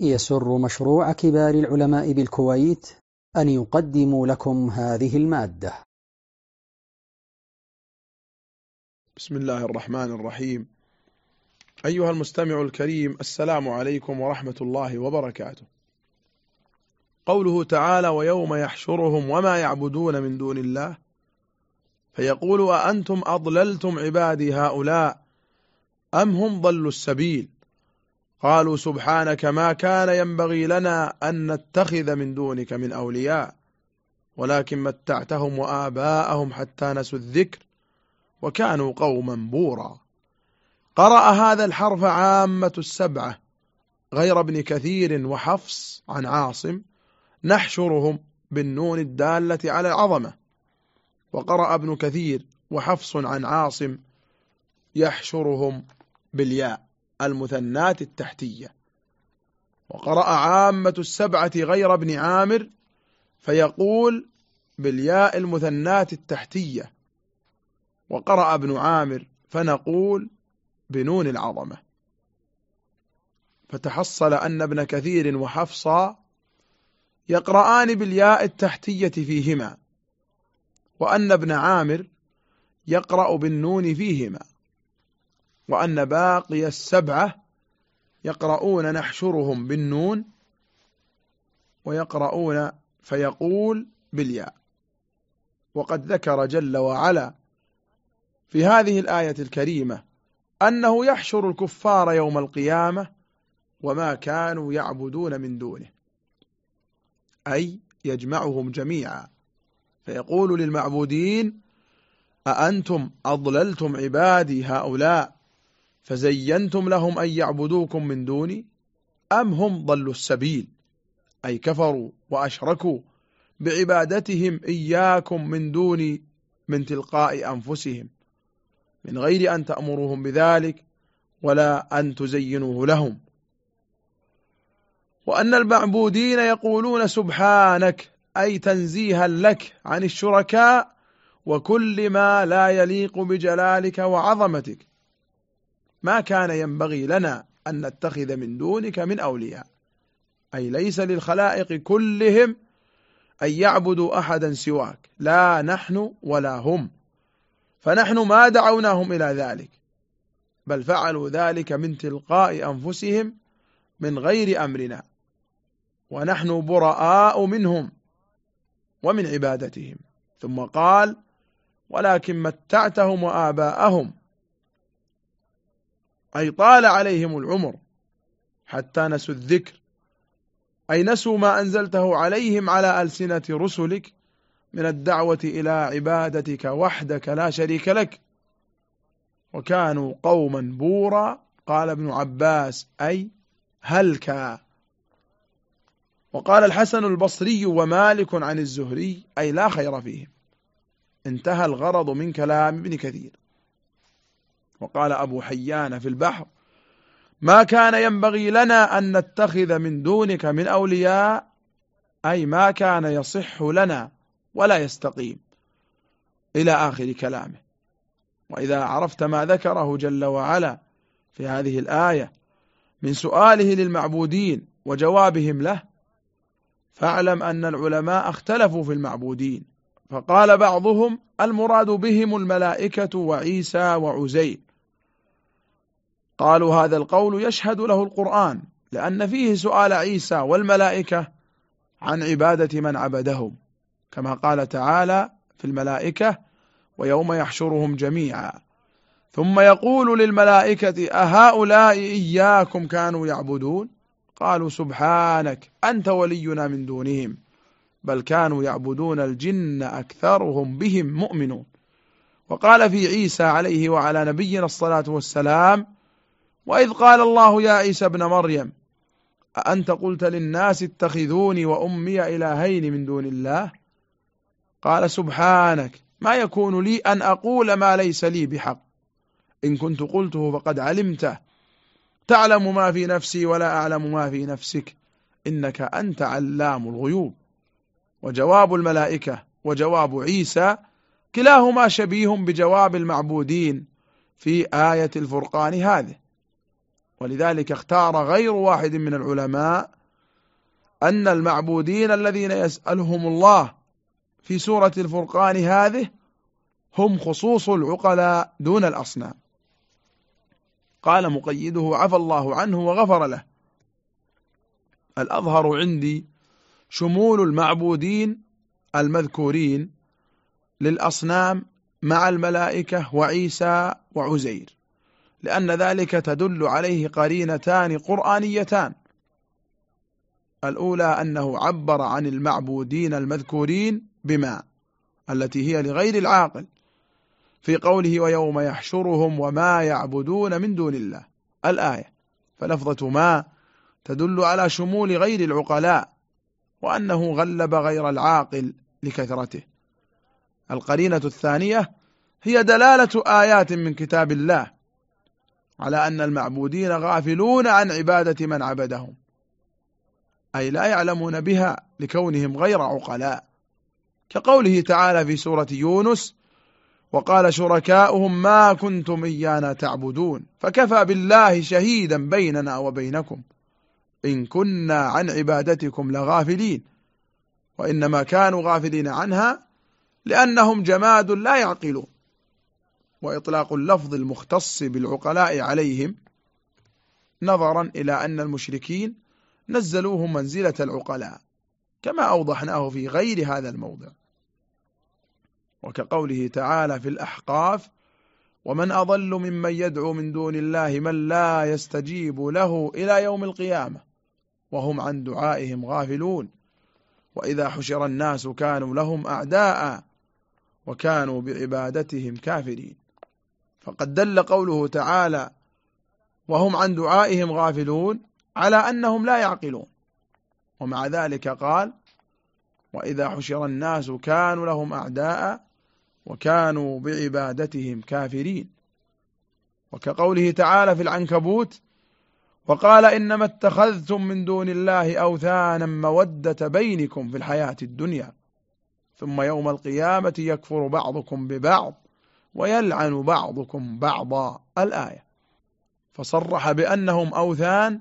يسر مشروع كبار العلماء بالكويت أن يقدم لكم هذه المادة. بسم الله الرحمن الرحيم. أيها المستمع الكريم السلام عليكم ورحمة الله وبركاته. قوله تعالى ويوم يحشرهم وما يعبدون من دون الله فيقول أأنتم أضللتم عبادي هؤلاء أم هم ضلوا السبيل؟ قالوا سبحانك ما كان ينبغي لنا أن نتخذ من دونك من أولياء ولكن متعتهم وآباءهم حتى نسوا الذكر وكانوا قوما بورا. قرأ هذا الحرف عامة السبعة غير ابن كثير وحفص عن عاصم نحشرهم بالنون الدالة على العظمة. وقرأ ابن كثير وحفص عن عاصم يحشرهم بالياء. المثنات التحتية. وقرأ عامة السبعة غير ابن عامر فيقول بالياء المثنات التحتية. وقرأ ابن عامر فنقول بنون العظمة. فتحصل أن ابن كثير وحفصا يقرآن بالياء التحتية فيهما وأن ابن عامر يقرأ بالنون فيهما. وأن باقي السبعة يقرؤون نحشرهم بالنون ويقرؤون فيقول بالياء. وقد ذكر جل وعلا في هذه الآية الكريمة أنه يحشر الكفار يوم القيامة وما كانوا يعبدون من دونه أي يجمعهم جميعا. فيقول للمعبودين أأنتم أضللتم عبادي هؤلاء؟ فزينتم لهم أن يعبدوكم من دوني أم هم ضلوا السبيل؟ أي كفروا وأشركوا بعبادتهم إياكم من دوني من تلقاء أنفسهم. من غير أن تأمروهم بذلك ولا أن تزينوه لهم. وأن المعبودين يقولون سبحانك أي تنزيها لك عن الشركاء وكل ما لا يليق بجلالك وعظمتك. ما كان ينبغي لنا أن نتخذ من دونك من أولياء. أي ليس للخلائق كلهم أن يعبدوا أحدا سواك. لا نحن ولا هم. فنحن ما دعوناهم إلى ذلك. بل فعلوا ذلك من تلقاء أنفسهم من غير أمرنا. ونحن براء منهم ومن عبادتهم. ثم قال ولكن متعتهم وآباءهم أي طال عليهم العمر حتى نسوا الذكر. أي نسوا ما أنزلته عليهم على ألسنة رسلك من الدعوة إلى عبادتك وحدك لا شريك لك. وكانوا قوما بورا قال ابن عباس أي هلكا. وقال الحسن البصري ومالك عن الزهري أي لا خير فيهم. انتهى الغرض من كلام ابن كثير. وقال أبو حيان في البحر ما كان ينبغي لنا أن نتخذ من دونك من أولياء أي ما كان يصح لنا ولا يستقيم. إلى آخر كلامه. وإذا عرفت ما ذكره جل وعلا في هذه الآية من سؤاله للمعبودين وجوابهم له فاعلم أن العلماء اختلفوا في المعبودين فقال بعضهم المراد بهم الملائكة وعيسى وعزير. قالوا هذا القول يشهد له القرآن لأن فيه سؤال عيسى والملائكة عن عبادة من عبدهم. كما قال تعالى في الملائكة ويوم يحشرهم جميعا ثم يقول للملائكة أهؤلاء إياكم كانوا يعبدون؟ قالوا سبحانك أنت ولينا من دونهم بل كانوا يعبدون الجن أكثرهم بهم مؤمنون وقال في عيسى عليه وعلى نبينا الصلاة والسلام وإذ قال الله يا عيسى ابن مريم أأنت قلت للناس اتخذوني وأمي إلهين من دون الله؟ قال سبحانك ما يكون لي أن أقول ما ليس لي بحق. إن كنت قلته فقد علمته. تعلم ما في نفسي ولا أعلم ما في نفسك. إنك أنت علام الغيوب. وجواب الملائكة وجواب عيسى كلاهما شبيه بجواب المعبودين في آية الفرقان هذه. ولذلك اختار غير واحد من العلماء أن المعبودين الذين يسألهم الله في سورة الفرقان هذه هم خصوص العقلاء دون الأصنام. قال مقيده عفى الله عنه وغفر له. الأظهر عندي شمول المعبودين المذكورين للأصنام مع الملائكة وعيسى وعزير. لأن ذلك تدل عليه قرينتان قرآنيتان. الأولى أنه عبر عن المعبودين المذكورين بما التي هي لغير العاقل في قوله ويوم يحشرهم وما يعبدون من دون الله. الآية فلفظة ما تدل على شمول غير العقلاء وأنه غلب غير العاقل لكثرته. القرينة الثانية هي دلالة آيات من كتاب الله على أن المعبودين غافلون عن عبادة من عبدهم. أي لا يعلمون بها لكونهم غير عقلاء. كقوله تعالى في سورة يونس وقال شركاؤهم ما كنتم إيانا تعبدون فكفى بالله شهيدا بيننا وبينكم. إن كنا عن عبادتكم لغافلين. وإنما كانوا غافلين عنها لأنهم جماد لا يعقلون. وإطلاق اللفظ المختص بالعقلاء عليهم نظرا إلى أن المشركين نزلوه منزلة العقلاء كما أوضحناه في غير هذا الموضع. وكقوله تعالى في الأحقاف ومن أضل ممن يدعو من دون الله من لا يستجيب له إلى يوم القيامة وهم عن دعائهم غافلون وإذا حشر الناس كانوا لهم أعداء وكانوا بعبادتهم كافرين. فقد دل قوله تعالى وهم عن دعائهم غافلون على أنهم لا يعقلون. ومع ذلك قال وإذا حشر الناس كانوا لهم أعداء وكانوا بعبادتهم كافرين. وكقوله تعالى في العنكبوت وقال إنما اتخذتم من دون الله أوثانا مودة بينكم في الحياة الدنيا ثم يوم القيامة يكفر بعضكم ببعض. ويلعن بعضكم بعضا الآية. فصرح بأنهم أوثان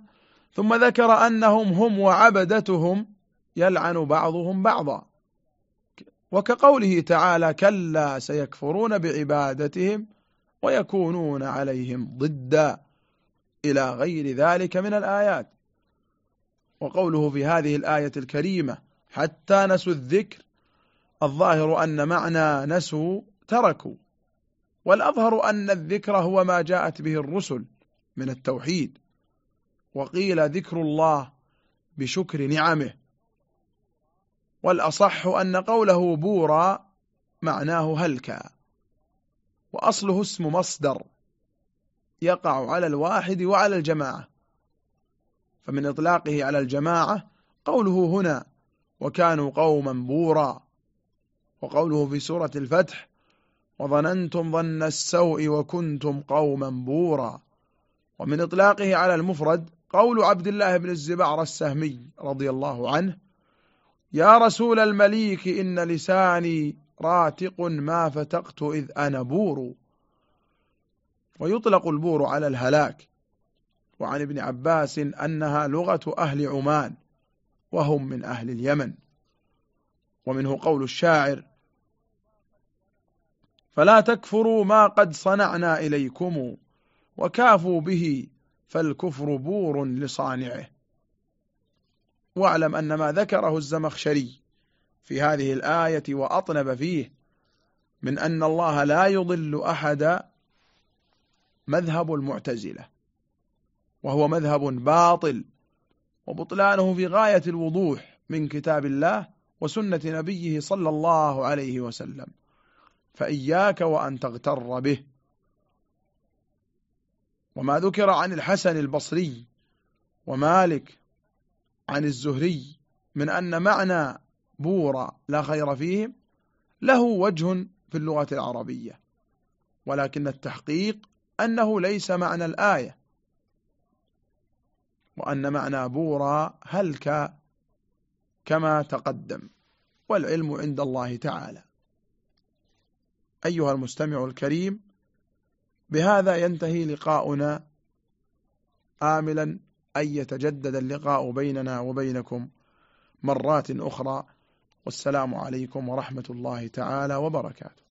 ثم ذكر أنهم هم وعبدتهم يلعن بعضهم بعضا. وكقوله تعالى كلا سيكفرون بعبادتهم ويكونون عليهم ضدا إلى غير ذلك من الآيات. وقوله في هذه الآية الكريمة حتى نسوا الذكر الظاهر أن معنى نسوا تركوا. والأظهر أن الذكر هو ما جاءت به الرسل من التوحيد. وقيل ذكر الله بشكر نعمه. والأصح أن قوله بورا معناه هلكا. وأصله اسم مصدر يقع على الواحد وعلى الجماعة. فمن إطلاقه على الجماعة قوله هنا وكانوا قوما بورا وقوله في سورة الفتح وظننتم ظن السوء وكنتم قوما بورا. ومن إطلاقه على المفرد قول عبد الله بن الزبعر السهمي رضي الله عنه يا رسول المليك إن لساني راتق ما فتقت إذ أنا بور. ويطلق البور على الهلاك. وعن ابن عباس أنها لغة أهل عمان وهم من أهل اليمن. ومنه قول الشاعر فلا تكفروا ما قد صنعنا إليكم وكافوا به فالكفر بور لصانعه. واعلم أن ما ذكره الزمخشري في هذه الآية وأطنب فيه من أن الله لا يضل أحد مذهب المعتزلة وهو مذهب باطل وبطلانه في غاية الوضوح من كتاب الله وسنة نبيه صلى الله عليه وسلم. فإياك وأن تغتر به. وما ذكر عن الحسن البصري ومالك عن الزهري من أن معنى بورا لا خير فيهم له وجه في اللغة العربية ولكن التحقيق أنه ليس معنى الآية وأن معنى بورا هلك كما تقدم والعلم عند الله تعالى. أيها المستمع الكريم بهذا ينتهي لقاؤنا. آملا أن يتجدد اللقاء بيننا وبينكم مرات أخرى. والسلام عليكم ورحمة الله تعالى وبركاته.